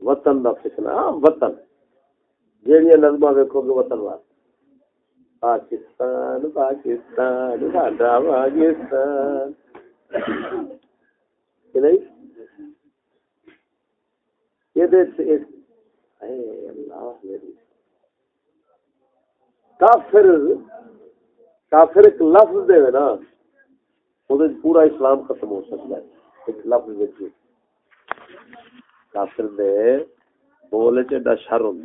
وطن کا فتنا ہاں، وطن۔ جہیا نظم ویکو گے وطن واسطے پاکستان پاکستان، ساڈا پاکستان نہیں؟ کافر کافر ایک لفظ دے نا۔ پورا اسلام ختم ہو سکتا ہے۔ ایک لفظ کافر دے بول چا شر ہوں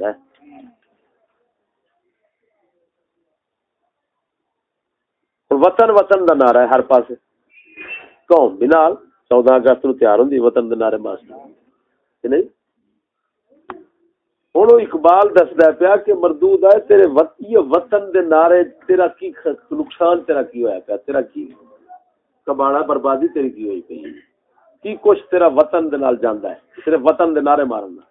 وطن وطن دا نعرہ ہے ہر پاس قوم بنال چودہ اگست نو تیار ہوں وطن دے نعرے ماسٹر۔ نہیں؟ ہوں اقبال دسدا پیا کہ مردود ہے، تیرے وطن دے نعرے تیرا کی نقصان تیرا کی ہویا پیا؟ تیرا کی؟ کباڑا بربادی تیری کی ہوئی پئی کی کچھ تیرا وطن دے نال جاندا ہے؟ تیرے وطن دے نعرے مارن دا۔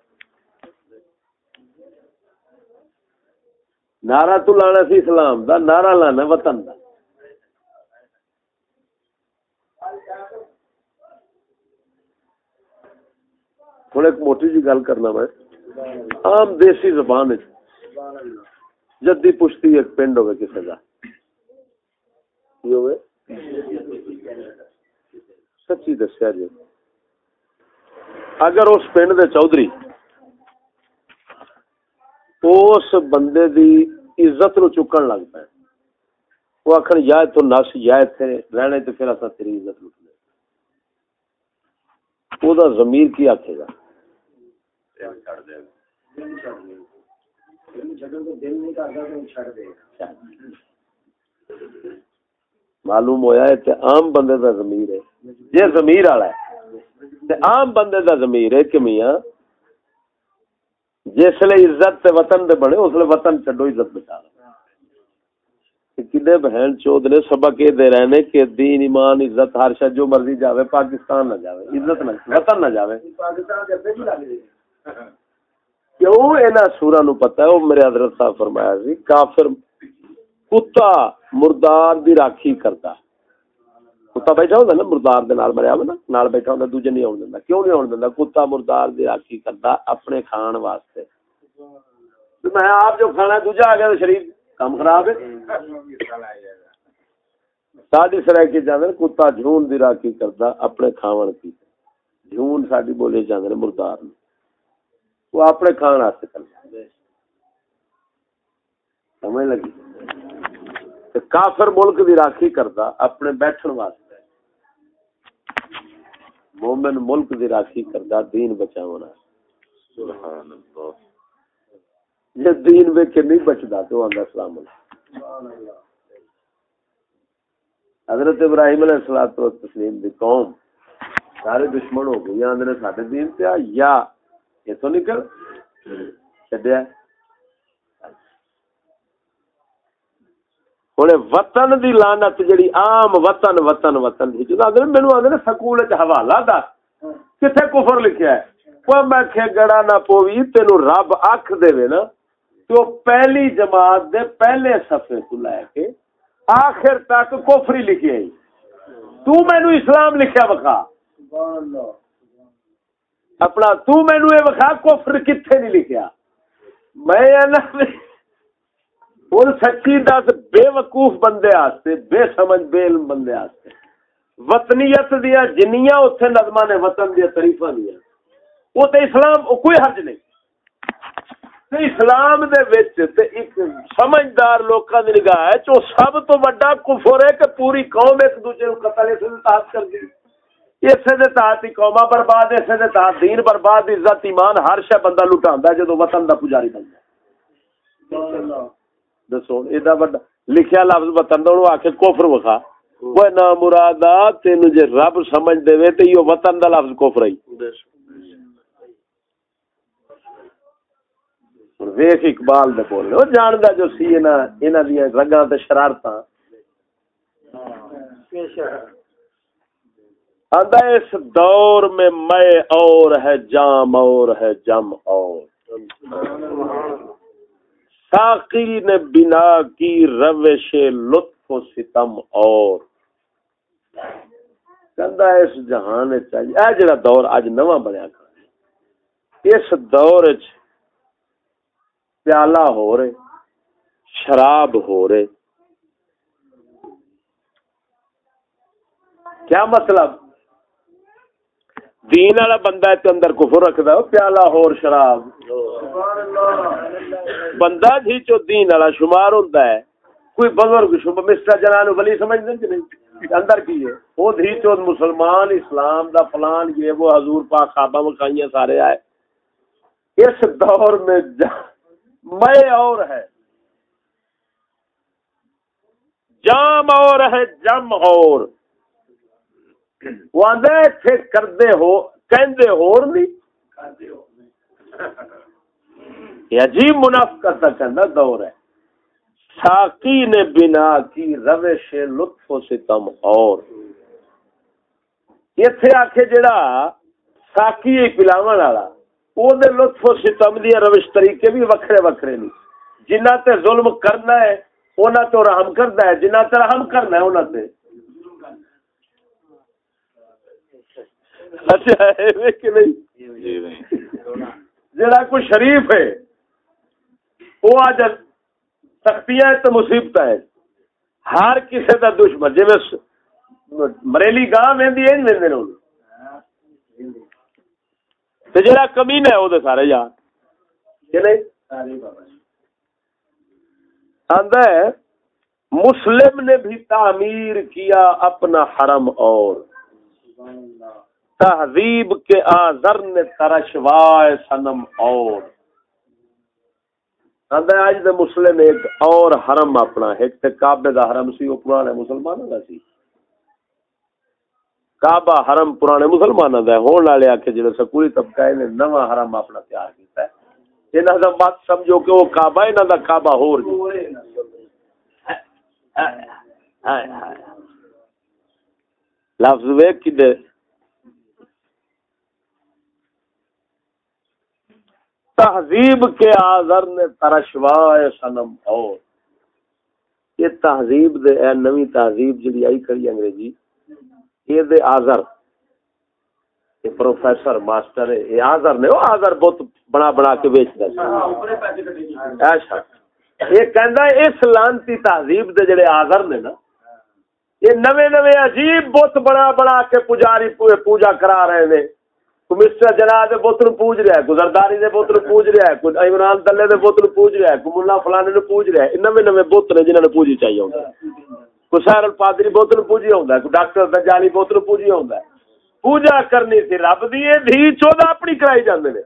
نعرہ تو لانا سی اسلام دا، نعرہ لانا وطن دا۔ تھوڑے ایک موٹی جی گل کرنا میں۔ عام دیسی زبان جدی پشتی ایک پنڈ ہوگا کسی کا سچی دسیا جی اگر اس پنڈ دے چودھری اس بندے دی عزت نو چکن لگ پائے وہ آخر یا تو نس یا اتنے رہنے تو پھر اصل تیری عزت لٹ لے وہ زمیر کی آخے گا معلوم ہوا ہے عام بندے دا ضمیر ہے۔ یہ ضمیر والا ہے۔ عام بندے دا ضمیر ہے کہ میاں جس لیے عزت تے وطن دے بنے، اس لیے وطن چڈو عزت بچا کدے بہن چود نے سبق یہ دے رہے نے کہ دین، ایمان، عزت ہر شاید جو مرضی جاوے، پاکستان نہ جاوے، عزت نہ وطن نہ جاوے۔ کیوں؟ اینا سورا نو پتہ ہے وہ میرے حضرت صاحب فرمایا سی، کافر کتا مردار دی راکھی کرتا کتا بیٹھا ہوندا نا، مردار دے نال مریا نا نال بیٹھا ہوندا، دوجے نہیں اون دیندا۔ کیوں نہیں اون دیندا؟ کتا مردار دی راکھی کرتا اپنے کھان واسطے۔ میں آپ جو کھانا دوجا آ گیا تو شریف، کام خراب ہے۔ ساڈی سرائے کی جاندے کتا جھون دی راکھی کرتا اپنے کھاون کی۔ جھون ساڈی بولے جاندے مردار نے وہ اپنے کھان واسطے کرتا۔ سمجھ لگی؟ کافر ملک دی راکھی کرتا اپنے بیٹھن واسطے۔ مومن ملک دی راکھی کرتا دین بچاونا۔ سبحان اللہ جی دین کے نہیں بچتا تو آدھا سلام حضرت ابراہیم علیہ السلام تسلیم دی قوم سارے دشمن ہو گئی آدھے سارے دین پہ یا اتو نکل چڈیا۔ ہوں وطن دی لانت جڑی عام وطن وطن وطن دی۔ جدو آدھے مینو آدھے سکول حوالہ دس کتنے کفر لکھیا ہے؟ وہ میں گڑا نہ پوی تین رب اکھ دے نا۔ تو پہلی جماعت دے پہلے صفحے تو لے کے آخر تک کوفری لکھی آئی تو مینو اسلام لکھیا بخا اپنا تو مینو یہ وکھا، کفر کتنے نہیں لکھیا۔ میں ہوں سچی دس بے وقوف بندے آستے بے سمجھ بے علم بندے آستے۔ وطنیت دیا جنیاں اتنے نظم نے وطن دیا تریفا دیا۔ وہ تو اسلام کوئی حرج نہیں۔ اسلام دے وچ تے ایک سمجھدار لوکاں دی نگاہ ہے جو سب تو بڑا کفر ہے کہ پوری قوم ایک دوسرے کو قتل اس تحت کر دی۔ اسے دے تحت ہی قوما برباد اسے دے تحت دین برباد عزت ایمان ہر شے بندہ لٹاندا ہے جدوں وطن دا پجاری بندا دسو ایڈا بڑا لکھیا لفظ وطن دا آ کے کفر وکھا وہ نہ مرادا تینوں جے رب سمجھ دے وے تے یہ وطن دا لفظ کفر ہے ویخ اقبال دے بولنے وہ جاندا جو سی انہاں انہاں دی رگاں تے شرارتاں آندا اس دور میں میں اور ہے جام اور ہے جم اور ساقی نے بنا کی روش لطف و ستم اور۔ کہندا اس جہان وچ اے جڑا دور اج نواں بنیا اس دور وچ پیالہ ہو رہے، شراب ہو رہے۔ کیا مطلب؟ دین والا بندہ کے اندر کفر رکھدا ہے، پیالہ ہور شراب۔ بندہ جی چو دین والا شمار ہوندا ہے، کوئی بزرگ شمار مسٹر جنان ولی سمجھ سمجھدے نہیں؟ اندر کی ہے؟ وہ دھی چو مسلمان اسلام دا فلان یہ وہ حضور پاک خوابہ مکائیاں سارے آئے۔ اس دور میں جا، میں اور ہے۔ جام اور ہے، جم اور۔ وہ آدھے تھے کردے ہو، کہندے ہور نہیں۔ یہ عجیب منافقت کا کہنا دور ہے۔ ساقی نے بنا کی روش لطف و ستم اور۔ اتنے آخ جڑا ساقی پلاو والا۔ وہ لطف و ستم دیا روش طریقے بھی وکھرے وکھرے نہیں۔ جنہ تے ظلم کرنا ہے انہوں تو رحم کرنا ہے، جنہ تے رحم کرنا ہے انہوں تے۔ اچھا کہ نہیں۔ جڑا کوئی شریف ہے وہ آج سختیاں ہے۔ ہر کسی کا دشمن جی مریلی گاہ وی وی جا کمی ہے وہ سارے یار۔ مسلم نے بھی تعمیر کیا اپنا حرم اور۔ تہذیب کے آزر نے ترشوائے سنم اور۔ آج دے مسلم ایک اور حرم اپنا ایک تے کعبے دا حرم سی، وہ پرانے مسلمانوں دا سی۔ کعبہ حرم پرانے مسلمانوں دا ہے۔ ہون والے آکھے جڑے سکولی طبقہ نے نواں حرم اپنا تیار کیتا ہے۔ انہاں دا بات سمجھو کہ وہ کعبہ انہاں دا کعبہ ہور جی لفظ ویکھ کدے تہذیب کے آزر نے ترشوائے سنم اور۔ یہ تہذیب دے، اے نوی تہذیب جڑی آئی کری انگریزی، یہ دے آزر یہ پروفیسر، ماسٹر ہے یہ آزر نے، وہ آزر بہت بنا بنا کے بیچ دے۔ ایسا یہ کہندا اس لانتی تہذیب دے جڑے آزر نے نا، یہ نوے نوے عجیب بت بنا بنا کے پجاری پوجا کرا رہے ہیں مسٹر جنا دے پوج رہا ہے کوئی زرداری دے پوج رہا ہے، کوئی عمران دلے دے پوج رہا ہے، کوئی ملا فلانے نے پوج رہا ہے نویں نویں نے پوجی چاہیے ہے کوئی پادری پوجی ہوتا ہے، کوئی ڈاکٹر دجالی پوجی ہے۔ پوجا کرنی سی، رب دی دھی اپنی کرائی جاندے نے۔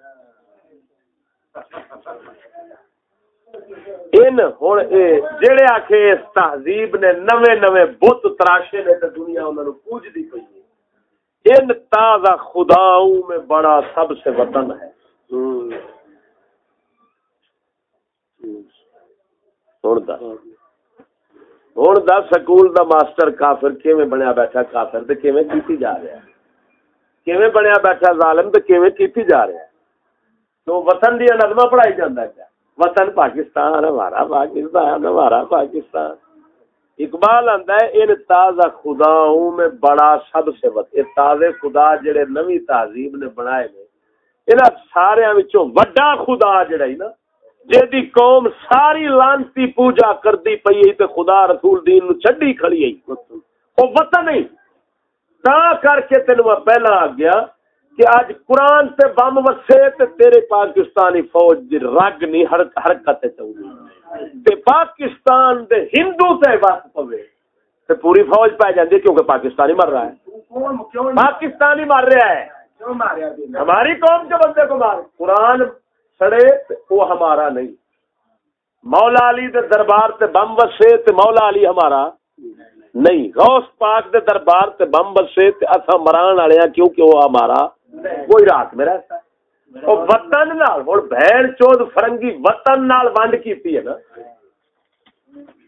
ان ہن اے جڑے آکھے اس تہذیب نے نویں نویں بت تراشے نے تے دنیا انہاں نو پوجدی پئی ان تازہ خداؤں میں بڑا سب سے وطن ہے۔ ہوں۔ دس سکول دا ماسٹر کافر کیویں بنیا بیٹھا؟ کافر تے کیویں کیتی جا رہا ہے؟ کیویں بنیا بیٹھا ظالم تے کیویں کیتی جا رہا ہے؟ تو وطن دی نظمہ پڑھائی جاندا ہے وطن پاکستان، ہمارا پاکستان ہمارا پاکستان۔ اقبال آندا ہے، ان تازہ خداؤں میں بڑا سب سے وط یہ تازے خدا جڑے نوی تہذیب نے بنائے نے، انہاں سارے وچوں وڈا خدا جڑا ہی نا جیدی قوم ساری لانتی پوجا کردی پئی ہے، تے خدا رسول دین نو چھڈی کھڑی ہے۔ او وطن نہیں تا کر کے تینوں میں پہلا آ گیا کہ آج قرآن تے بم وسے تے تیرے پاکستانی فوج دی رگ نہیں حرکت چاہیے۔ تے پاکستان دے ہندو تے بس پوے تے پوری فوج پہ جاندی کیونکہ پاکستانی مر رہا ہے۔ پاکستانی مر رہا ہے۔ ہماری قوم کے بندے کو مار قرآن سڑے وہ ہمارا نہیں۔ مولا علی دے دربار تے بم وسے تے مولا علی ہمارا نہیں۔ غوث پاک دے دربار تے بم وسے تے اسا مران والے ہاں کیونکہ وہ ہمارا وہی رات میں رہتا ہے۔ وطن نال ہوں بہن چود فرنگی وطن نال ونڈ کیتی ہے نا۔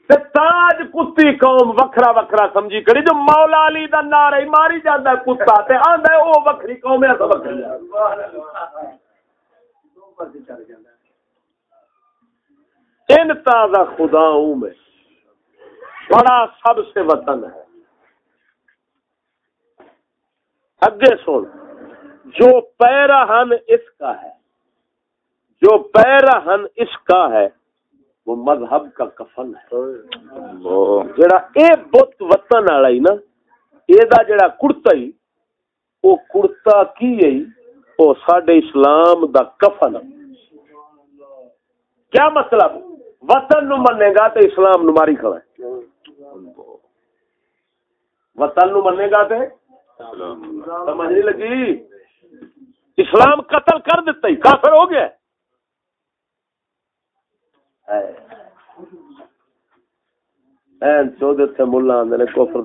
تاج کتی قوم وکھرا وکھرا سمجھی کری، جو مولا علی دا نعرہ ہی ماری جاندا ہے کتا تے آندا ہے او وکھری قوم ہے تو وکھری ان تازہ خداؤں میں بڑا سب سے وطن ہے۔ اگے سن۔ جو پیراہن اس کا ہے، جو پیراہن اس کا ہے، وہ مذہب کا کفن ہے۔ جڑا اے بت وطن والا ہی نا، اے دا جڑا کرتا ہی وہ کرتا کی ہے؟ وہ ساڈے اسلام دا کفن۔ کیا مطلب؟ وطن نو منے گا تو اسلام نو ماری کھڑا ہے۔ وطن نو منے گا تے؟ سمجھ نہیں لگی؟ اسلام قتل کر دیتا ہی کافر ہو گیا۔ ملا آدھے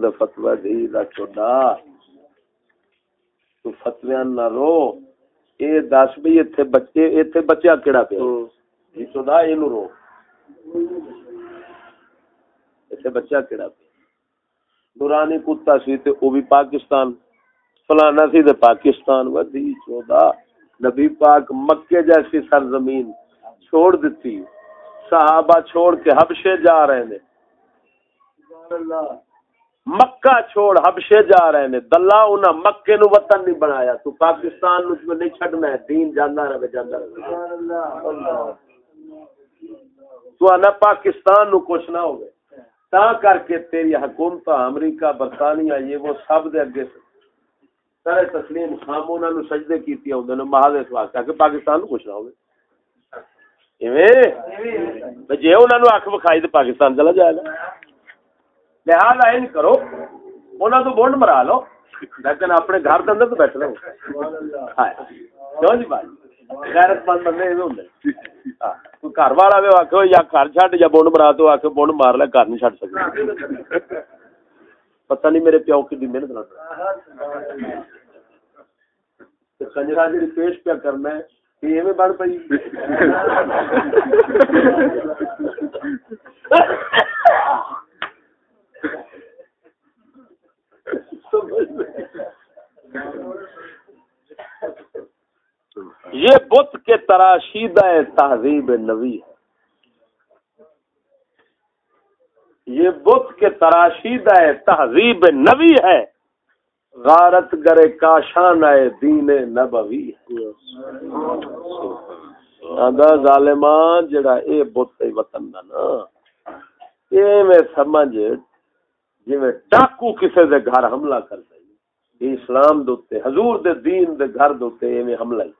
دے فتوی دی دا چودا تو نہ رو۔ اے دس بھی ایتھے بچے ایتھے بچہ کیڑا پیا؟ جی چودا اینو رو۔ ایتھے کیڑا پیا۔ نورانی کتا سی تے او بھی پاکستان۔ فلانا سی تے پاکستان ودی چودا نبی پاک مکے جیسی سرزمین چھوڑ دیتی۔ صحابہ چھوڑ کے حبشے جا رہے ہیں مکہ چھوڑ حبشے جا رہے ہیں دلہ انہاں مکے نو وطن نہیں بنایا۔ تو پاکستان نو نہیں چھڈنا ہے۔ دین جاندا رہے جاندا رہے۔ تو انا پاکستان نو کچھ نہ ہوے تا کر کے تیری حکومت امریکہ، برطانیہ، یہ وہ سب دے اگے سارے تسلیم خامو انہاں نو سجدے کیتی ہوندے نے محض اس واسطے کہ پاکستان نو کچھ نہ ہوے ایویں؟ جے انہاں نو اکھ بکھائی تے پاکستان چلا جائے گا۔ لہذا این کرو انہاں تو بونڈ مرا لو لیکن اپنے گھر دے اندر تو بیٹھ رہو۔ ہاں کیوں جی بھائی؟ غیرت مند بندے ایویں ہوندے ہاں کوئی گھر والا وے آکھو یا گھر چھڈ یا بونڈ مرا تو آکھو بونڈ مار لے گھر نہیں چھڈ سکدا پتہ نہیں میرے پیو کی محنت نہ کنجرا جی پیش پیا کرنا ہے ایویں بن پئی۔ یہ بت کے تراشیدہ تہذیب نبی ہے۔ یہ بت کے تراشیدہ تہذیب نبی ہے۔ غارت گرے کاشان ہے، دین نبوی آندا ظالمان جڑا اے بت وطن دا نا اے میں سمجھ، جویں ڈاکو کسے دے گھر حملہ کر دے۔ اسلام دوتے حضور دے دین دے گھر دوتے ایویں حملہ ہی۔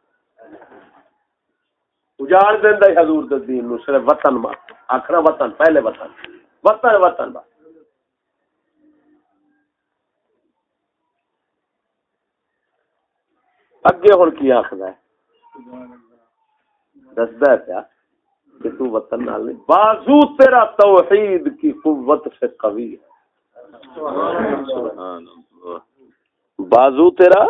اجاڑ دیندا ہے حضور دے دین نو، صرف وطن ما آکھنا وطن، پہلے وطن۔ وطن وطن با۔ اگے ہن کی آکھدا ہے؟ دسدا ہے پیا کہ تو وطن نال نہیں۔ بازو تیرا توحید کی قوت سے قوی ہے۔ بازو تیرا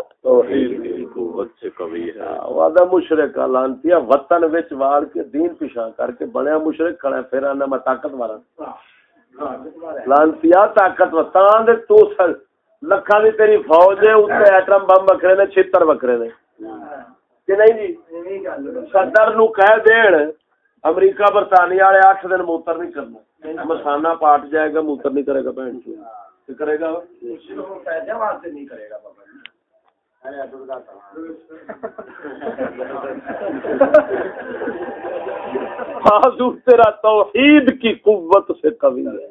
وعدہ مشرق لانتیا وطن وچ وار کے دین پیشا کر کے بنیا مشرق کھڑا پھر آنا میں طاقت والا لانتیا طاقت وطان دے تو سر لکھاں دی تیری فوج ہے اوتے ایٹم بم وکھرے نے چھتر وکھرے نے۔ کہ نہیں جی؟ صدر نو کہہ دین امریکہ برطانیہ والے 8 دن موتر نہیں کرنا۔ مسانہ پاٹ جائے گا موتر نہیں کرے گا بہن کرے گا؟ تیرا توحید کی قوت سے قوی ہے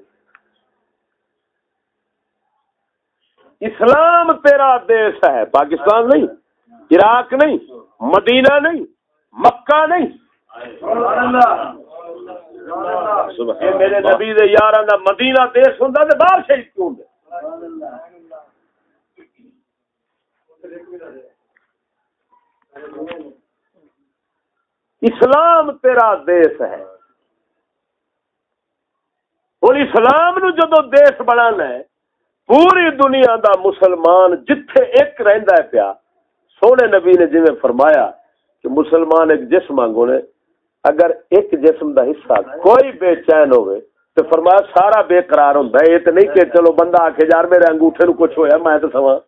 اسلام تیرا دیش ہے پاکستان نہیں عراق نہیں مدینہ نہیں مکہ نہیں میرے نبی یار مدینہ دیش ہوں باہر شہید کیوں اسلام تیرا دیس ہے۔ اور اسلام نو جدو دیس بنا ہے، پوری دنیا دا مسلمان جتھے ایک رہندا ہے پیا، سونے نبی نے جی فرمایا کہ مسلمان ایک جسم آنگو نے، اگر ایک جسم دا حصہ کوئی بے چین ہوئے، تو فرمایا سارا بے قرار ہوندا ہے۔ یہ تے نہیں کہ چلو بندہ آکھے یار میرے انگوٹھے نو کچھ ہویا، میں تے سواں۔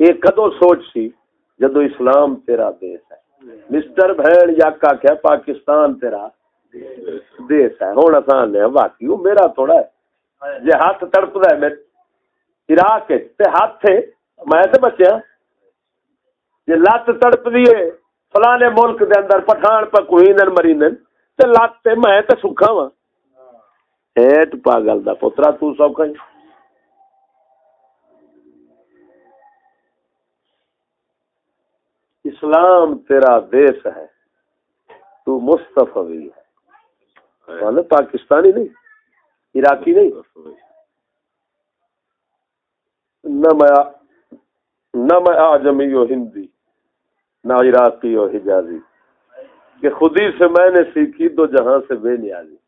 یہ کدو سوچ سی جدو اسلام تیرا دیس ہے؟ مسٹر بہن یا کا کیا پاکستان تیرا دیس ہے؟ ہوں آسان ہے باقی وہ میرا تھوڑا ہے۔ جی ہاتھ تڑپ ہے، میں عراق تے ہاتھ میں تے بچیا ہاں۔ جی لت تڑپ دیے فلانے ملک دے اندر، پٹھان پہ کوئی مری تے لت میں تے سکھا وا ہیٹ پاگل دا پترا، تو سوکھا اسلام تیرا دیس ہے، تو مستفی ہے۔ پاکستانی نہیں، عراقی نہیں۔ نہ میں نہ میں آجمی ہو ہندی، نہ عراقی ہو حجازی۔ کہ خودی سے میں نے سیکھی، دو جہاں سے بے نیازی۔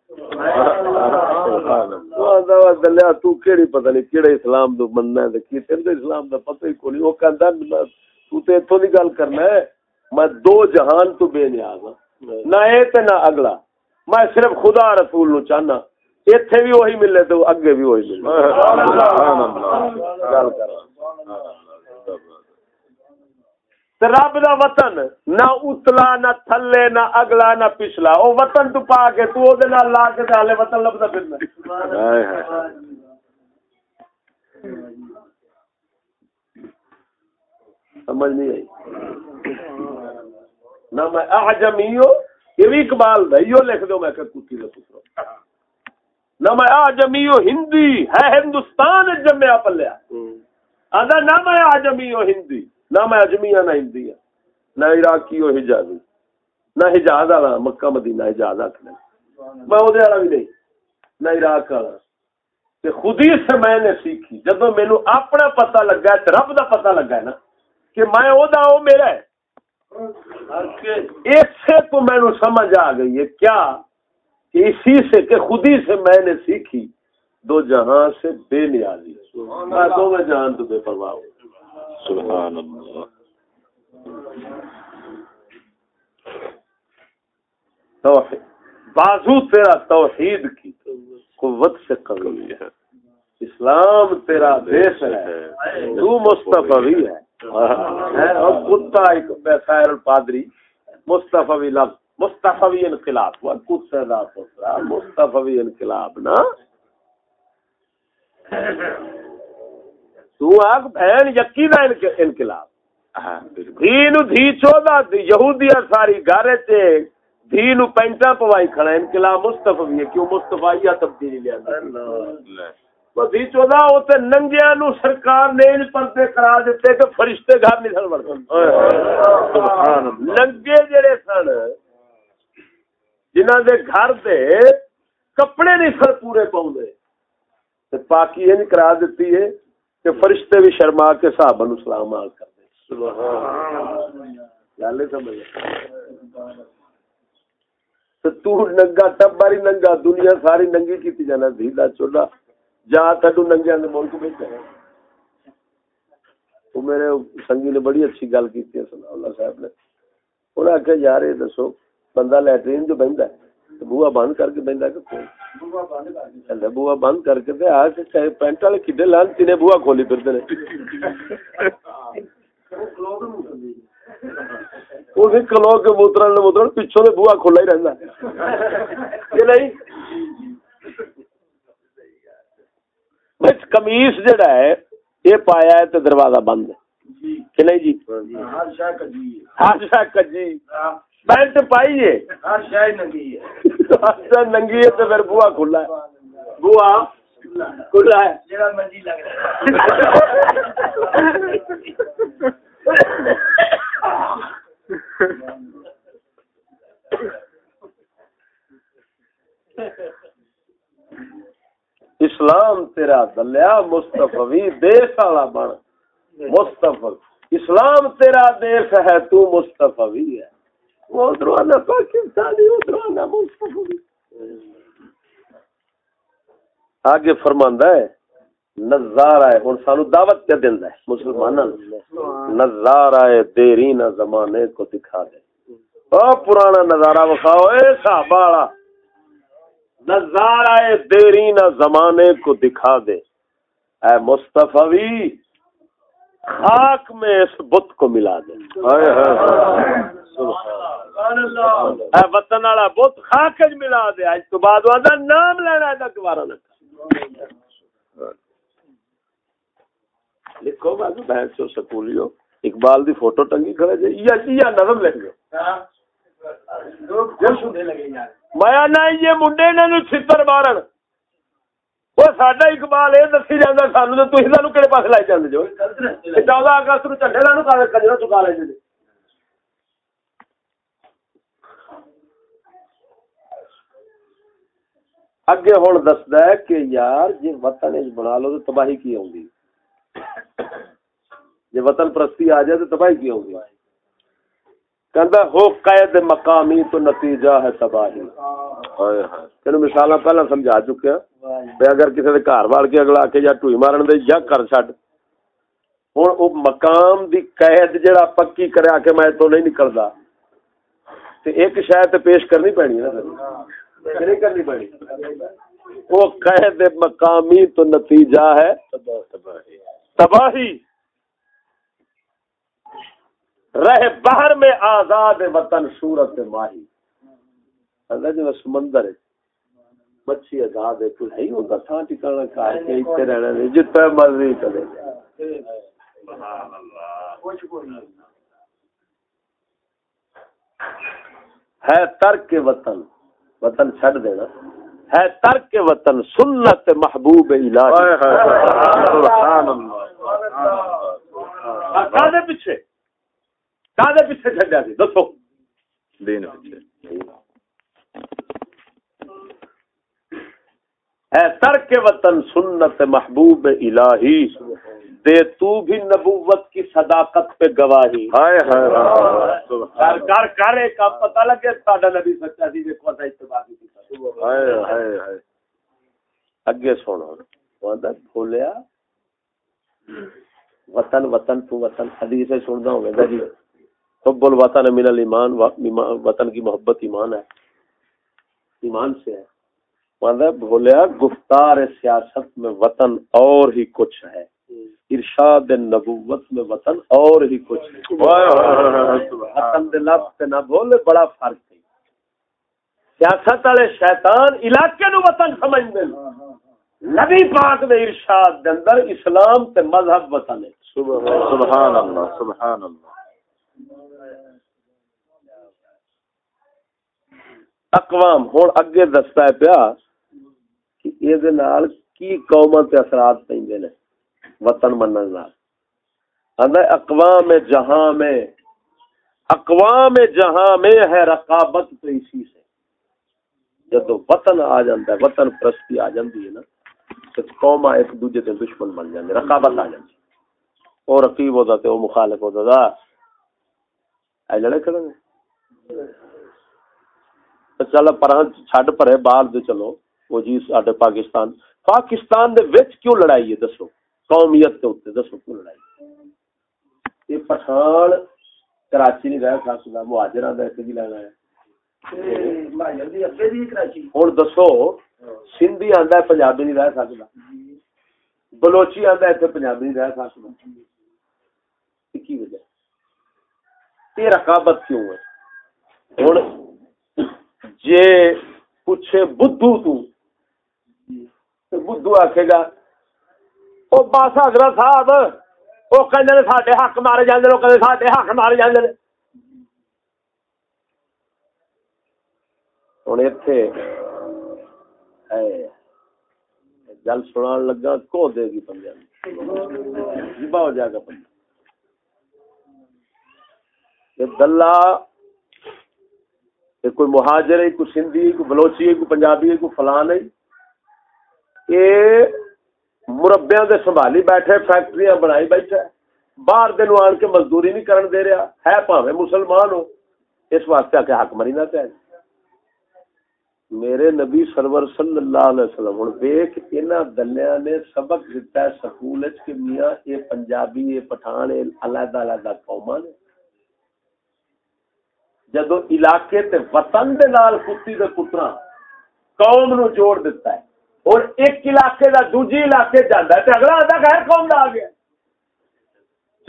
دلیا تو کیڑی پتہ نہیں کیڑے اسلام دو مننا ہے کی تیرے اسلام دا پتہ ہی کوئی کہندا تو تے ایتھوں دی گل کرنا ہے میں دو جہان تو بے نیاز ہاں نہ اے تے نہ اگلا میں صرف خدا رسول نو چاہنا ایتھے بھی وہی ملے تو اگے بھی وہی ملے رب دا وطن نہ اتلا نہ تھلے نہ اگلا نہ پچھلا۔ او وطن تو پا کے تو دے نال لا کے ڈالے وطن لبدا پھرنا۔ سمجھ نہیں آئی۔ نہ میں اعجمی ہو یہ بھی اقبال دا یہ لکھ دو میں کہ کتی دا پتر نہ میں آجمی ہو ہندی ہے ہندوستان جمیا پلیا۔ آدھا نہ میں آجمی ہو ہندی۔ نہ میں اجمی نہ ہندی ہاں نہ عراقی ہو حجازی، نہ حجاز والا، مکہ مدینہ حجاز آخر میں وہ والا بھی نہیں، نہ عراق والا۔ خود ہی سے میں نے سیکھی جب مینو اپنا پتہ لگا ہے رب دا پتہ لگا ہے نا، کہ میں وہ دا وہ میرا ہے۔ اس سے تو مینو سمجھ آ گئی ہے، کیا؟ کہ اسی سے، کہ خود ہی سے میں نے سیکھی۔ دو جہاں سے بے نیازی۔ میں دو میں جہان تو بے پرواہ ہوں۔ سبحان اللہ۔ بازو تیرا توحید کی قوت سے قوی ہے۔ اسلام تیرا دیش ہے۔ تو مصطفی ہے۔ اور کتا ایک خیر الپادری مصطفی لفظ مصطفی انقلاب۔ وہ کت مصطفی انقلاب نا۔ تو آگ بہن یقین انقلاب ہاں، دھی نو دھی چودہ ساری گارے تے دھی نو پینٹا پوائی کھڑا انقلاب مصطفی ہے۔ کیوں مصطفیہ تبدیلی لیا۔ دھی چودہ ہوتے ننگیا نو سرکار نے ان پردے کرا دیتے کہ فرشتے گھر نہیں سن بڑھتے ننگے جڑے سن جنہ دے گھر دے کپڑے نہیں سر پورے پاؤں پاکی یہ کرا دیتی ہے۔ کہ فرشتے بھی شرما کے صحابہ نو سلام آل کر دے۔ گل سمجھ تو ننگا ٹباری ننگا دنیا ساری ننگی کیتی جانا دھیلا چولا جہاں تھڈو ننگیا نے ملک میں تو میرے سنگی نے بڑی اچھی گل کی سنا اللہ صاحب نے۔ انہیں آخیا یار یہ دسو بندہ لیٹرین جو بہندا ہے۔ بوا بند کر کے بہندا کہ بوا بند کر کے تے آ کے پینٹ والے کڈے لان تینے بوا کھولی پھردے نے وہ بھی کلو کے موترن نے موترن پیچھوں دے بوا کھلا ہی رہندا یہ نہیں بس کمیس جڑا ہے یہ پایا ہے تے دروازہ بند ہے کہ نہیں جی ہر شاہ کجی ہر شاہ کجی پینٹ پائی ہے۔ ہر شاید ننگی ہے۔ تو پھر بوا کھلا ہے۔ بوا؟ کھلا ہے۔ اسلام تیرا دلیا مستفی دیس والا بن۔ مستف اسلام تیرا دیس ہے تو مستفی ہے۔ آگے فرماندا ہے نظارہ ہے ہن سانو دعوت کیا دیندا ہے مسلماناں نظارہ ہے دیرینہ زمانے کو دکھا دے۔ او پرانا نظارہ وکھاؤ اے صحابہ والا۔ نظارہ ہے دیرینہ زمانے کو دکھا دے۔ اے مصطفی خاک میں اس بت کو ملا دے۔ وطن والا بت خاک ملا دے۔ اج تو بعد نام لینا گوارا نہ لکھو بھائی بہن چو سکولیو اقبال دی فوٹو ٹنگی کھڑے جے یا یا نظم لکھ دو میں نہ یہ منڈے نے چھتر مارن۔ وہ ساڈا اقبال یہ دسی جانا سانو تو تھی سانو کہڑے پاس لائی چلے جو چودہ اگست نو جھنڈے سانو کجرا چکا لے جی اگے ہوں دستا ہے کہ یار جی وطن بنا لو تو تباہی کی آؤں گی جی وطن پرستی آ جائے تو تباہی کی آؤں گی کہندا ہو قید مقامی تو نتیجہ ہے تباہی۔ تین مثال پہلے سمجھا چکے ہیں اگر کسی نے گھر وال کے اگلا کے یا ٹوئی مارن دے یا کر چڈ ہوں وہ مقام دی قید جڑا پکی کرے کے میں تو نہیں نکلتا ایک شاید پیش کرنی پینی نا۔ نہیں کرنی پڑی وہ قید مقامی تو نتیجہ ہے تباہی۔ رہ باہر میں آزاد وطن صورت ماہی۔ اللہ جو سمندر ہے۔ مچھی آزاد ہے کوئی نہیں ہوتا تھا ٹھکانا کار کے اتنے رہنا نہیں جتنا مرضی چلے۔ ہے ترک وطن وطن چھڑ دینا۔ ہے ترک وطن سنت محبوب الہی۔ سبحان اللہ پیچھے؟ کاغذ پیچھے چڈیا سی دسو دین پیچھے ہے ترک وطن سنت محبوب الہی دے تو بھی نبوت کی صداقت پہ گواہی کر کر کر ایک پتہ لگے نبی سچا سی دیکھو اسا کی اگے سنو واندا بھولیا وطن وطن تو وطن حدیث سندا ہوگا جی حب الوطن من الایمان وطن کی محبت ایمان ہے۔ ایمان سے ہے۔ مطلب بولیا گفتار سیاست میں وطن اور ہی کچھ ہے۔ ارشاد نبوت میں وطن اور ہی کچھ ہے۔ وطن دے لفظ نہ بولے، بڑا فرق ہے۔ سیاست والے شیطان علاقے نو وطن سمجھ دے نبی پاک دے ارشاد دے اندر اسلام تے مذہب وطن ہے۔ سبحان اللہ سبحان اللہ۔ اقوام ہوں اگے دستا ہے پیا کہ یہ کی قوم تے اثرات پہ نے وطن منن اقوام جہاں میں، اقوام جہاں میں ہے رقابت تو اسی سے۔ جدو وطن آ جاتا ہے، وطن پرستی آ جاتی ہے نا، تو قوم ایک دوجے کے دشمن بن جاتے رقابت آ جاتی وہ رقیب ہوتا تو وہ مخالف ہوتا تھا اے لڑے کھڑے چل پر چھڈ پرے باہر دے چلو وہ جی ساڈے پاکستان پاکستان دے وچ کیوں لڑائی ہے دسو قومیت کے اوتے دسو کیوں لڑائی یہ پٹھان کراچی نہیں رہ سکتا مہاجراں دا ایتھے بھی لینا ہے ہوں دسو سندھی آندا ہے پنجابی نہیں رہ سکتا بلوچی آندا ہے ایتھے پنجابی نہیں رہ سکتا کی وجہ یہ رقابت کیوں ہے جے پوچھے بدھو تو۔ بدھو آکھے گا، او باسا حضرت صاحب، او کہندے نے ساڈے حق مارے جاندے نے کہندے ساڈے حق مارے جاندے نے۔ ہن ایتھے اے گل سنان لگا، کو دے گی پنجاب جبا ہو جائے گا پنجاب دلہ کوئی مہاجر ہے، کوئی سندھی ہے، کوئی بلوچی ہے، کوئی پنجابی ہے، کوئی فلان ہے یہ مربیا دے سنبھالی بیٹھے فیکٹری بنائی بیٹھے۔ باہر دن آن کے مزدوری نہیں کرن دے رہا۔ ہے پاوے مسلمان ہو۔ اس واسطے آ کے حق مری نہ چاہیے میرے نبی سرور صلی اللہ علیہ وسلم ہوں ویخ ان دلیا نے سبق دتا ہے سکول کہ میاں، یہ پنجابی، یہ پٹھان علیحدہ علیحدہ قوما نے۔ جدو علاقے تے وطن دے نال کتی دے پترا قوم نو جوڑ دیتا ہے۔ اور ایک علاقے دا دوجی علاقے جاندا ہے تے اگلا آندا غیر قوم دا آ گیا۔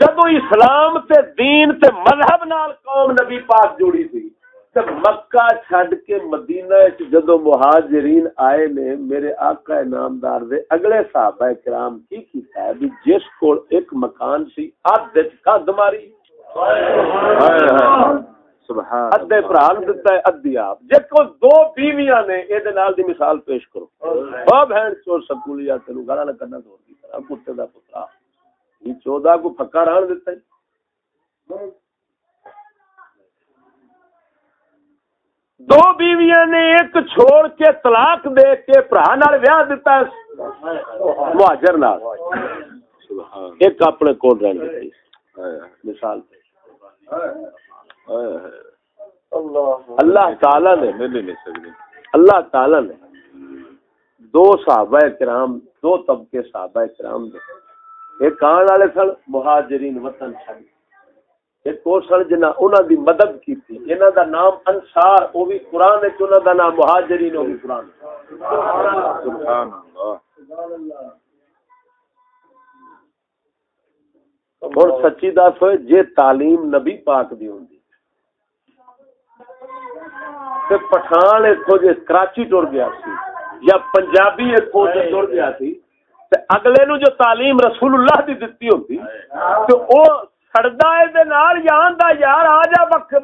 جدو اسلام تے دین تے مذہب نال قوم نبی پاک جوڑی تھی مکہ چھڈ کے مدینہ جدو مہاجرین آئے نے، میرے آقا نامدار دے اگلے صحابہ کرام کی کیتا ہے بھی جس کو ایک مکان سی اد کد ماری۔ ہے آپ۔ جے کو دو بیویاں نے اے دے نال دی مثال پیش کرو۔ او بہن چور سکولیا تینو گالا نہ کرنا دور دی طرح کتے دا پترا۔ یہ چودہ کو پھکا رہن دیتا ہے۔ دو بیویاں نے ایک چھوڑ کے طلاق دے کے برا نال ویاہ دیتا ہے۔ مہاجر نال۔ ایک اپنے کول رہن دیتی مثال اللہ تعالی نے میں نہیں سکتے اللہ تعالی نے دو صحابہ کرام، دو طبقے صحابہ کرام دے ایک آن والے سن، مہاجرین وطن چھڈ۔ ایک اور سن جنہ انہاں دی مدد کیتی۔ انہاں دا نام انصار او بھی قران وچ، انہاں دا نام مہاجرین او بھی قران سبحان اللہ۔ اور سچی دس ہوئے، جے تعلیم نبی پاک دی ہوندی۔ تے پٹھان اتو جے کراچی ٹر گیا سی یا پنجابی اتو جے ٹر گیا سی۔ تے اگلے نو جو تعلیم رسول اللہ دی دتی ہوندی تے او سڑدا اے دے نال یان دا یار آ جا وقت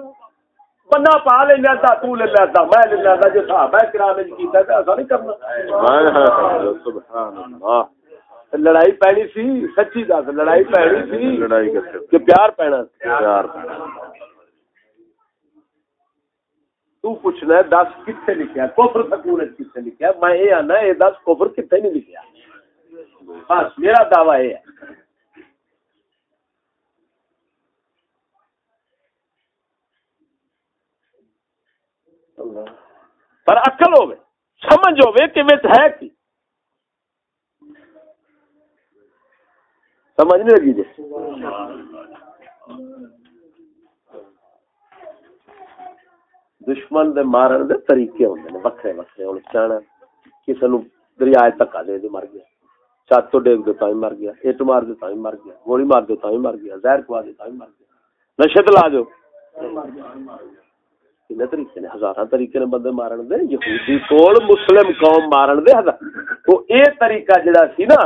بندہ پا لے لیتا تو لے لیتا میں لے لیتا جو صحابہ کرام نے کیتا تے ایسا نہیں کرنا۔ سبحان اللہ لڑائی پہنی سی سچی دس لڑائی پہنی سی کہ پیار پینا پیار تو پوچھنا دس کتنے لکھا کوفر سکول کتنے لکھا میں یہ آنا یہ دس کوفر کتنے نہیں لکھا بس، میرا دعوی یہ ہے۔ پر اکل ہوے سمجھ ہوے کہ ہے کی؟ سمجھ نہیں لگی جی؟ دشمن دے مارن دے طریقے ہوندے نے وکھرے وکھرے ہن چانا کسے نو دریا تکا دے دے مر گیا چھت تو ڈیگ دے تائیں مر گیا اٹ مار دے تائیں مر گیا گولی مار دے تائیں مر گیا زہر کھوا دے تائیں مر گیا نشے تے لا جو کنے طریقے نے ہزاراں طریقے نے بندے مارن دے یہودی کول مسلم قوم مارن دے ہزار تو اے طریقہ جڑا سی نا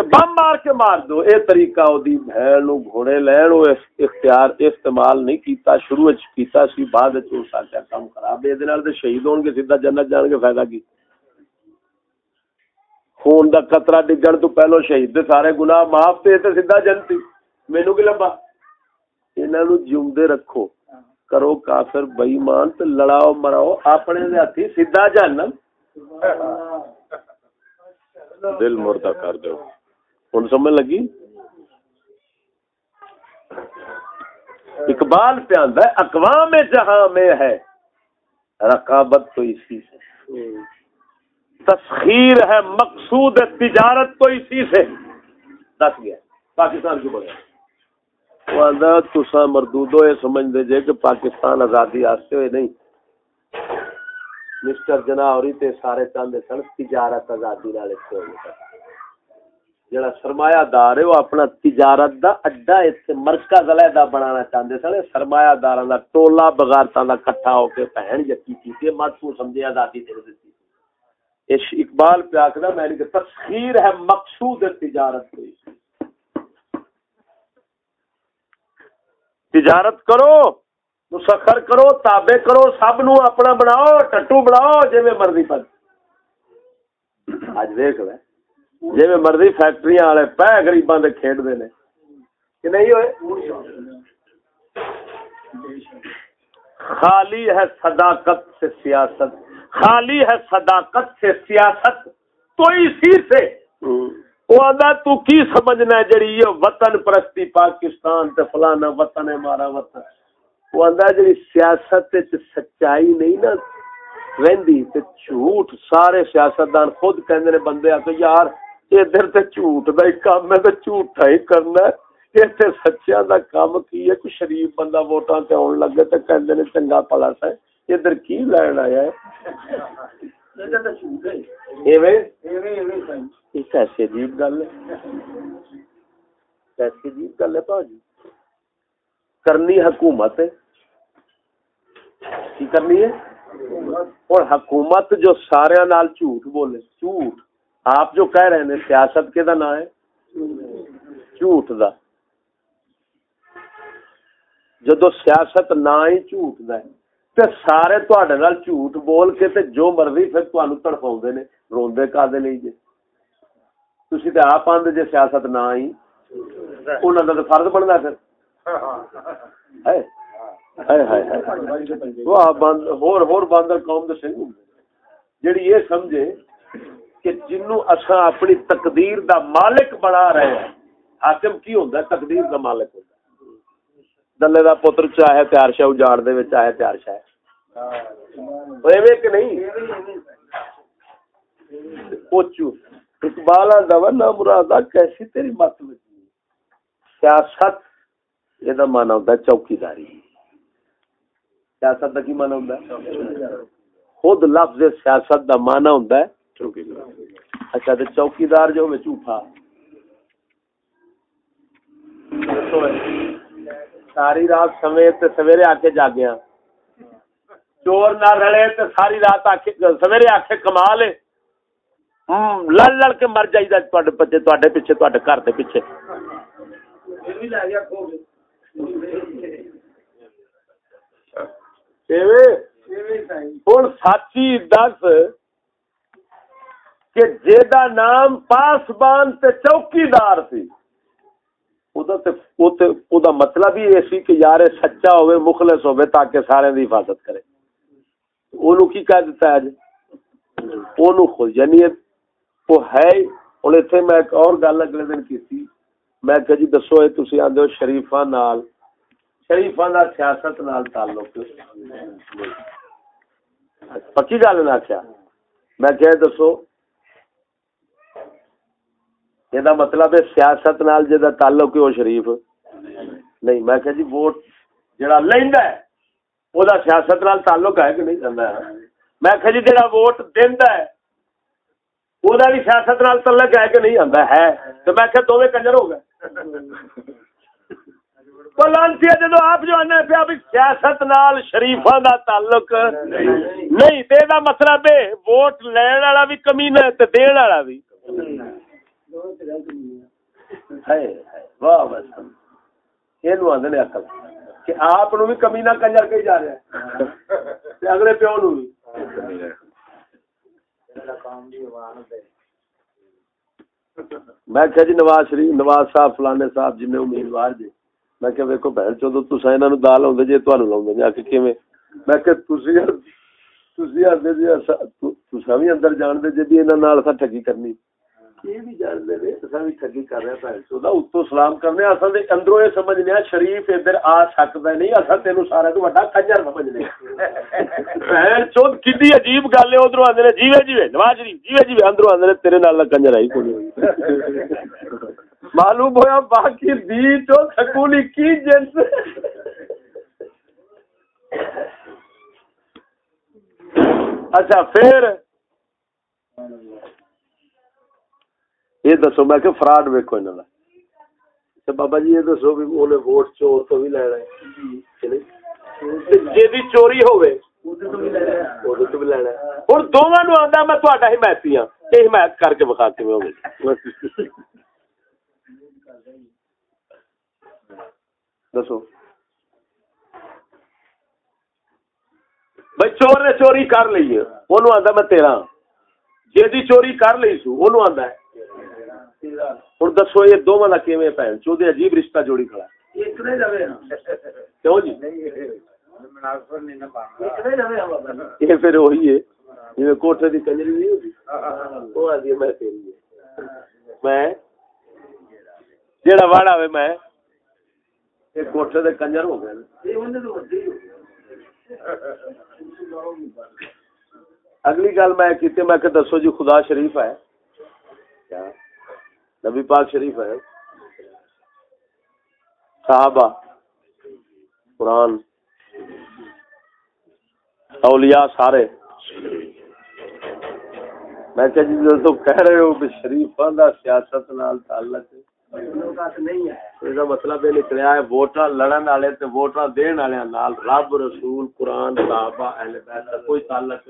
کہ بم مار کے مار دو۔ اے طریقہ او دی بہن نو گھوڑے لین او اختیار استعمال نہیں کیتا شروع وچ کیتا سی بعد وچ او سارا کام خراب اے دے نال تے شہید ہون گے سیدھا جنت جان گے فائدہ کی؟ خون دا قطرہ ڈگن تو پہلو شہید دے سارے گناہ معاف تے تے سیدھا جنتی۔ مینوں کی لبا انہاں نو جیوندے رکھو۔ کرو کافر بے ایمان تے لڑاؤ مراؤ اپنے دے ہتھی سیدھا جہنم۔ دل مردہ کر دو۔ ہوں سمجھ لگی؟ اقبال پہ آدھا ہے، اقوام جہاں میں ہے، رقابت تو اسی سے۔ تسخیر ہے، مقصود تجارت تو اسی سے۔ دس گیا۔ پاکستان کیوں بڑھیا تسا مردودو یہ سمجھ دے جے کہ پاکستان آزادی آستے ہوئے نہیں۔ مسٹر جنا ہوری تے سارے چاندے سن، تجارت آزادی نال ہوئے جڑا سرمایہ دار ہے، وہ اپنا تجارت دا اڈا ایتھے مرکز علیحدہ بنانا چاہندے سن۔ سرمایہ داراں دا ٹولا بغارتاں دا اکٹھا ہو کے پہن یقین کیتی مت تو سمجھے آزادی دے دتی اس اقبال پہ آکھدا میں نے کہ تسخیر ہے مقصود تجارت کوئی۔ تجارت کرو، مسخر کرو، تابع کرو، سب نو اپنا بناؤ، ٹٹو بناؤ جی مرضی پر اج دیکھ لے جی مرضی فیکٹری والے پہ گریباں کھیڈ دے کہ نہیں ہوئے خالی ہے صداقت سے سیاست خالی ہے صداقت سے سیاست تو اسی سے وہ تو کی سمجھنا ہے جڑی یہ وطن پرستی پاکستان تے فلانا وطن ہے ہمارا وطن وہ آدھا جڑی سیاست سچائی نہیں نا رہندی تے جھوٹ سارے سیاستدان خود کہندے نے بندے آ تو یار ادھر تے جھوٹ دا ہی کام ہے تے جھوٹا ہی کرنا ہے۔ اتنے سچیا دا کام کی ہے کوئی شریف بندہ ووٹاں تے آن لگے تے کہندے نے چنگا پلا سا ادھر کی لین آیا ہے؟ کیسی عجیب گل ہے۔ کیسی عجیب گل ہے بھاجی کرنی حکومت ہے۔ کی کرنی ہے؟ اور حکومت جو سارے نال جھوٹ بولے جھوٹ۔ آپ جو کہہ رہے ہیں سیاست کے دا نام ہے؟ جھوٹ دا۔ جدو سیاست نہ ہی جھوٹ دا ہے، تے سارے تواڈے نال جھوٹ بول کے تے جو مرضی پھر تانوں تڑپاوندے نے روندے کا دے نہیں جے۔ تسی تے آپ آندے جے سیاست نہ ہی۔ انہاں دا فرض بندا پھر۔ ہے؟ ہائے ہائے واہ باندر ہور ہور باندر قوم دے سنگ جڑی یہ سمجھے کہ جنو اسا اچھا اپنی تقدیر دا مالک بنا رہے ہیں، حاکم کی ہوندا ہے؟ تقدیر دا مالک ہوندا ہے۔ دلے دا پتر چاہے تیار شاہ اجاڑ دے وچ چاہے تیار شاہ ایویں کہ نہیں؟ پوچھو، اقبال دا نا مرادا کیسی تیری مت لگی سیاست، یہ دا مانا ہوتا ہے چوکیداری۔ سیاست کا کی مانا ہوں خود لفظ سیاست کا مانا ہوں اچھا تو چوکیدار جو میں جھوٹا ساری رات سمیت سویرے آ کے جاگیا چور نہ رلے تو ساری رات سویرے آ کے کما لے لڑ لڑ کے مر جائیے بچے پیچھے گھر کے پیچھے۔ ہوں سچی دس۔ کہ جا نام پاسبان چوکیدار سی۔ مطلب ہی یہ کہ یار سچا ہوئے، مخلص ہوئے تاکہ سارے دی حفاظت کرے۔ اونوں کی کہہ دیتا ہے اج اونوں خود۔ یعنی وہ ہے ہن ایتھے میں ایک اور گل اگلے دن کیتی میں کہ جی دسو اے تسی آندے ہو شریفاں نال۔ شریفاں دا سیاست نال تعلق۔ پکی گل نہ کیا۔ میں کہ دسو یہ مطلب ہے سیاست نال جا تعلق ہے وہ شریف نہیں میں کہ جی ووٹ جڑا لیندا ہے او دا سیاست نال تعلق ہے کہ نہیں رہندا ہے میں کہ جی جڑا ووٹ دیندا ہے او بھی سیاست نال تعلق ہے کہ نہیں آندا ہے تو میں کہ دوویں کنجر ہو گئے لانتی جدو آپ جو آنے پیا بھی سیاست نال شریفا دا تعلق نہیں تے دا مطلب ہے ووٹ لین والا بھی کمینا ہے تے دین والا بھی واہ بس یہ آدھے اکل کہ آپ بھی کمینا کنجر کے جا رہا ہے اگلے پیو نو بھی۔ میں کہ جی نواز شریف نواز صاحب فلانے صاحب جن امیدوار جی میں کہ ویکو بہن چودو تسا انہاں نو دال ہوندے جے تانوں لاوندے نے کہ کیویں؟ میں کہ تسی تسی آندے جے تسا وی اندر جان دے جے بھی انہاں نال اسا ٹھگی کرنی۔ یہ بھی جان دے نے اسا وی ٹھگی کر رہے بہن چودا اتو سلام کرنے اسا دے اندروں اے سمجھنے شریف ادھر آ سکدا نہیں اسا تینو سارے تو بڑا کنجر سمجھنے بہن چود کڈی عجیب گل ہے ادھروں اندر جیوے جیوے نواز شریف جیوے جیوے اندروں اندر تیرے نال کنجر آئی کوئی۔ معلوم ہوا باقی دی تو سکولی کی جنس۔ اچھا پھر؟ یہ دسو میں کہ فراڈ ویکو ان اچھا بابا جی یہ دسو بھی انہیں ووٹ چور تو بھی لے رہے جی چوری ہوئے ہوں دونوں آتا میں حمایتی ہاں۔ یہ حمایت کر کے بخا کے ہوگی دسو۔ بھائی چور نے چوری کر لی ہے۔ آتا میں تیرا جی چوری کر لی سو آتا ہے۔ ہوں دسو یہ دونوں کا کیون بھن چوہے عجیب رشتہ جوڑی کھڑا کیوں جی؟ یہ پھر وہی ہے جی کی کنجری نہیں ہوتی۔ وہ آدھی میں تیری میں؟ جہاں واڑا ہوئے میں؟ کوٹے دے کنجر ہو گئے اگلی گل میں کیتے میں کہ دسو جی خدا شریف ہے۔ کیا؟ نبی پاک شریف ہے صحابہ، قرآن، اولیاء سارے۔ میں کہ جی تو کہہ رہے ہو کہ شریف دا سیاست نال تعلق ہے۔ مطلب یہ نکلیا ہے، ووٹاں لڑن والے تے ووٹاں دین والے نال رب، رسول، قرآن، صحابہ، اہل بیت کوئی تعلق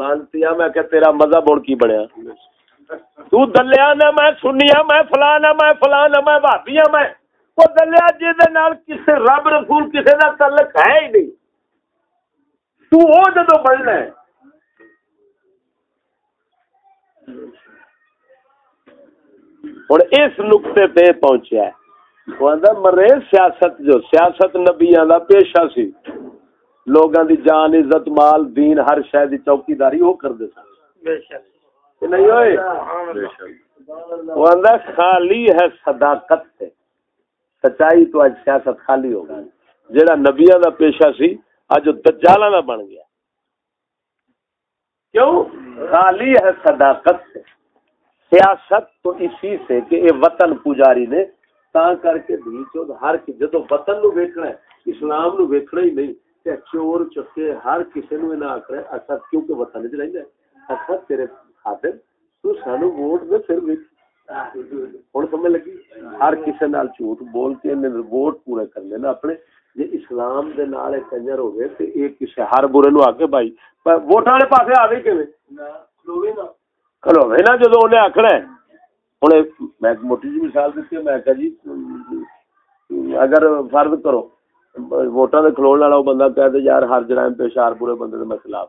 لانتیا میں کہ تیرا مذہب ہن کی بنیا؟ تو دلیا نہ میں سنیا میں فلانا میں فلانا میں بھابیا میں۔ وہ دلیا جی نال کسے رب رسول کسے دا تعلق ہے ہی نہیں۔ تو او جدو بننا ہے۔ ہوں اس نقطے پہ پہنچیا ہے۔ مرے سیاست جو، سیاست نبیا کا پیشہ سی۔ لوگاں دی جان، عزت، مال، دین، ہر شہ دی چوکیداری وہ کرتے سن۔ بے شک۔ نہیں ہوئے؟ وہ خالی ہے صداقت سے سچائی تو اج سیاست خالی ہو گئی۔ جہاں نبیا پیشہ سی اج دجالا بن گیا۔ کیوں؟ خالی ہے صداقت سے سیاست تو اسی سے کہ اے وطن پجاری نے تا کر کے چود ہر جدو وطن نو ویکھنا ہے اسلام نو ویکھنا ہی نہیں چور چکے ہر کسی نو نہ آکھے اچھا کیونکہ وطن وچ رہندا ہے۔ تیرے خاطر تو سانو ووٹ دے پھر وچ ہن سمجھ لگی ہر کسی نال جھوٹ بول کے نے ووٹ پورے کر لینا اپنے جے اسلام دے نال کنجر ہوے تے ایک کسی ہر برے نو آکے بھائی ووٹاں والے پاسے آوے کیویں نہ کھلوے نہ کھلو نا جدو انہیں آخنا ہوں میں موٹی جی مثال دیتی میں کہ جی اگر فرض کرو ووٹاں دے کھلون والا بندہ کہہ دے یار ہر جرائم پیش ہر برے بندے دے میں خلاف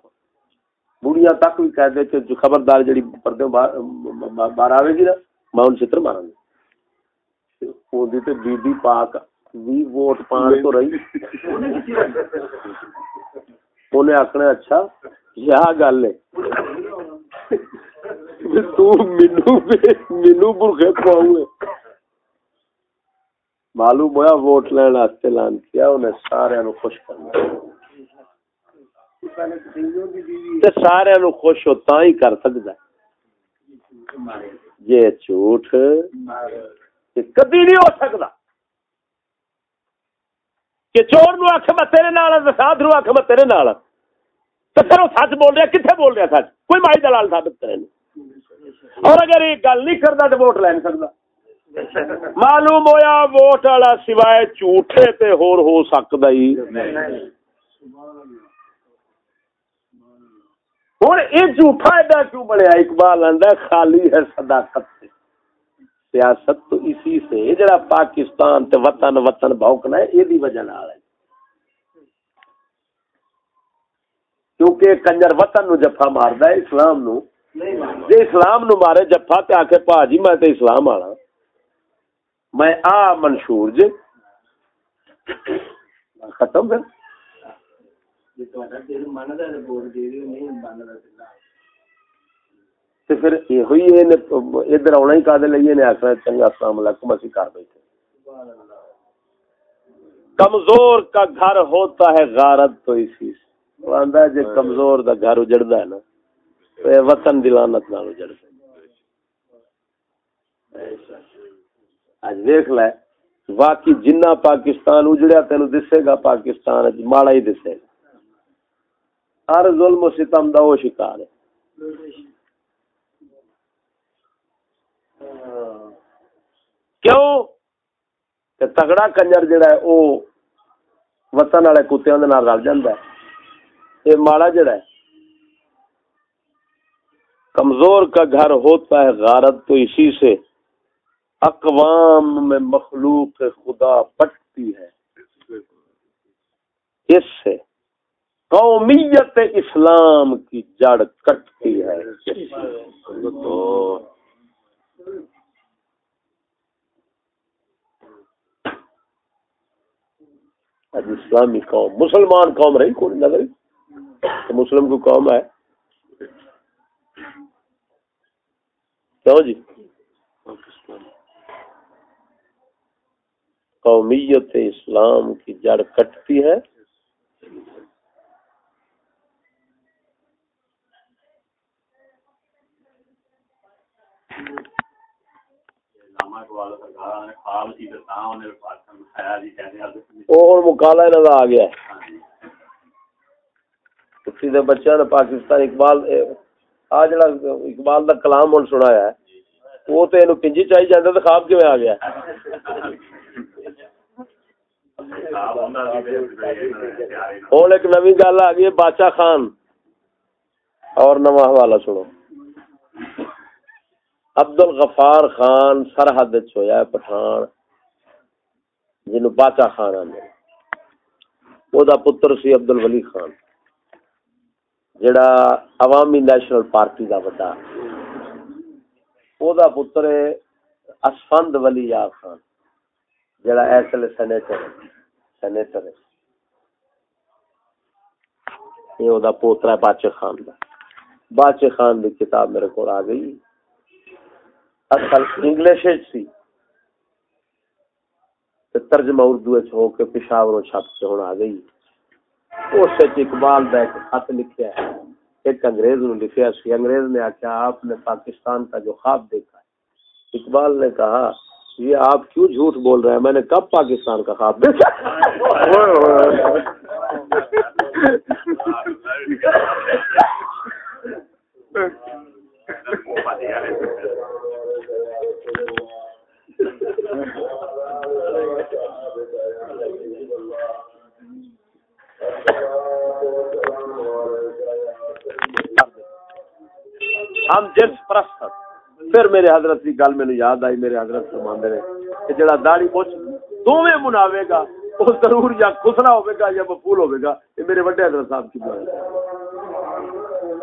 بڑیاں تک بھی کہہ دے کہ خبردار جڑی پردے باہر آئے گی نا میں ان چتر مارا گی تے بی بی پاک بھی ووٹ پان تو رہی انہیں آخنا اچھا یہ گل ہے معلوم ہوا ووٹ لین واسطے لان کیا انہیں سارے نو خوش کرنا تے سارے نو خوش ہو تا ہی کر سکتا ہے۔ یہ جھوٹ کبھی نہیں ہو سکتا کہ چور نو آخ میں تیرے نال ساتھ نو آخ میں تیرے نال تو پھر وہ سچ بول رہا کتنے بول رہا سچ؟ کوئی مائی دلال ثابت کرے اور اگر یہ گل نہیں کرتا تو ووٹ لین سکتا معلوم ہویا ووٹ والا سوائے جھوٹے تے ہور ہو سکتا ہی۔ ہوں یہ جھوٹا ایڈا کیوں بنیا؟ اقبال آدھا خالی ہے صداقت سے سیاست تو اسی سے جڑا پاکستان تے وطن وطن بھوکنا ہے یہ وجہ نال ہے۔ کیونکہ کنجر وطن نو جفا ماردا ہے اسلام نو۔ جے اسلام نو مارے جفا تے آکھے پا جی میں تے اسلام والا میں آ منشور جے ختم پھر تے پھر ادھر آنا ہی کا لئیے نے آخر چنگا السلام علیکم اسی کر بیٹھے۔ کمزور کا گھر ہوتا ہے غارت تو اسی سے جی کمزور دا گھر اجڑا ہے نا وطن دلانت نال اج دیکھ لے واقعی جنہ پاکستان اجڑیا تینو دسے گا پاکستان ماڑا ہی دسے گا۔ ہر ظلم و ستم دا وہ شکار. ہے کیوں؟ کہ تگڑا کنجر جڑا ہے، او وطن والے کتےاں دے نال رل جاندا ہے۔ یہ ماڑا جڑا ہے۔ کمزور کا گھر ہوتا ہے غارت، تو اسی سے اقوام میں مخلوق خدا پٹتی ہے۔ اس سے قومیت اسلام کی جڑ کٹتی ہے۔ اسلامی قوم، مسلمان قوم رہی کون نظر مسلم کو قوم ہے۔ کیوں جی؟ قومیت اسلام کی جڑ کٹتی ہے۔ آ گیا نے پاکستان اقبال آ جڑا اقبال دا کلام ہوں سنایا ہے وہ تو یہ پنجی تو خواب کیوں آ گیا ہوں ایک نو گل آ گئی بادشاہ خان اور نواں حوالہ سنو عبد الغفار خان سرحد ہویا پٹھان جنو باچا خان آنے او دا پتر سی عبد الولی خان، جڑا عوامی نیشنل پارٹی دا بڑا او دا پتر ہے اسفند ولی یا خان، جڑا ایسل سینیٹر سینیٹر ہے۔ یہ او دا پوترا ہے باچے خان دا۔ باچے خان دی کتاب میرے کو آ گئی۔ اصل انگلش سی۔ ترجمہ اردو ہو کے پشاور چھپ سے ہونا آ گئی۔ اس اقبال کا ایک خط لکھیا ہے۔ ایک انگریز نے لکھیا سی۔ انگریز نے آخیا آپ نے پاکستان کا جو خواب دیکھا ہے۔ اقبال نے کہا، یہ آپ کیوں جھوٹ بول رہے ہیں؟ میں نے کب پاکستان کا خواب دیکھا؟ ہم جنس پرست پھر میرے حضرت کی گل میرے یاد آئی، میرے حضرت فرماندے نے کہ جڑا داڑھی مچ دوویں مناوے گا وہ ضرور یا خسرا ہوے گا یا مفول ہوے گا، یہ میرے بڑے حضرت صاحب کی بات ہے۔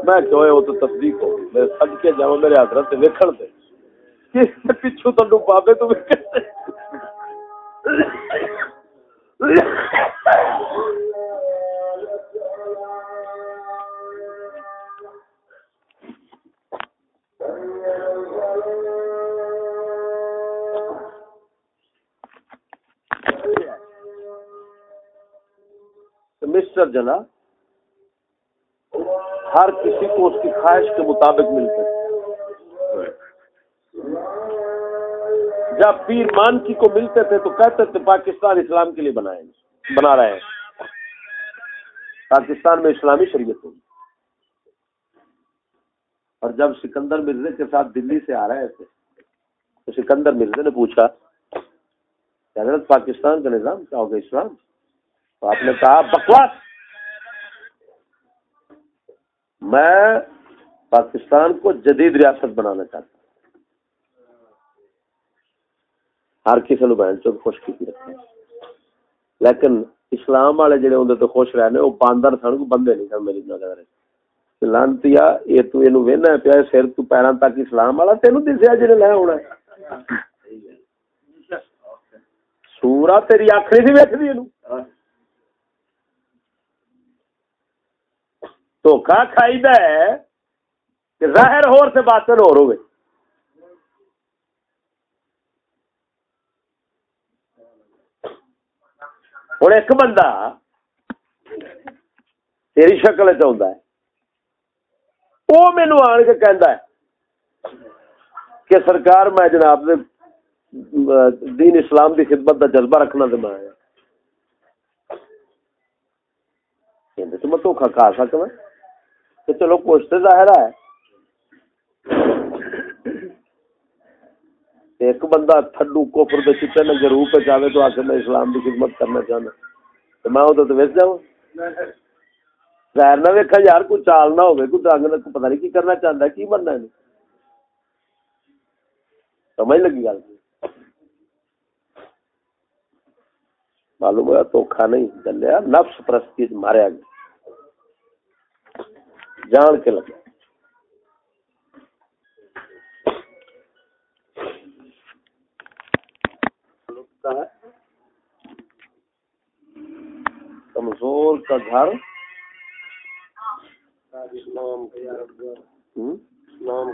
میں کہ وہ تو تصدیق ہو میں سج کے جاؤں میرے حضرت سے ویکھن دے۔ کہ پیچھے بابے تو مسٹر جنا ہر کسی کو اس کی خواہش کے مطابق ملتے جب پیر مان کی کو ملتے تھے تو کہتے تھے پاکستان اسلام کے لیے بنائیں بنا رہے ہیں۔ پاکستان میں اسلامی شریعت ہوگی۔ اور جب سکندر مرزے کے ساتھ دلی سے آ رہے تھے، تو سکندر مرزے نے پوچھا کہ حضرت پاکستان کا نظام کیا ہوگا اسلام؟ تو آپ نے کہا، بکواس۔ میں پاکستان کو جدید ریاست بنانا چاہتا ہوں۔ ہر کسی نو بہن چوک خوش کی رکھتے لیکن اسلام والے جڑے ہوں تو خوش رہنے، وہ باندر سن بندے نہیں سن میری نظر۔ لانتی یہ تو یہ وہنا پیا سر تو پیروں تک اسلام والا تین دسیا جی لے ہونا سورا تیری آخری سی ویک دی دھوکھا کھائی ہے کہ ظاہر ہور سے باطن ہور ہوئے ہوں ایک بندہ تیری شکل چاہتا ہے وہ مینو آن کے کہہ کہ سرکار میں جناب دین اسلام کی خدمت کا جذبہ رکھنا تو میں تو میں دھوکھا کھا سکتا کہ چلو کچھ تو ظاہر ہے ایک بندہ تھڈو کوفر دے چٹے نے روپ چاہے تو آ میں اسلام کی خدمت کرنا چاہنا۔ تو میں وہ تو ویس جاؤں ظاہر نہ ویکھا یار، کوئی چال نہ ہوگی کوئی ڈنگ نہ پتہ نہیں کی کرنا چاہتا کی بننا ہے۔ سمجھ لگی گل؟ معلوم ہوا دھوکھا نہیں چلیا نفس پرستی ماریا گیا۔ جان کے لگا کمزور کا گھر۔ اسلام اسلام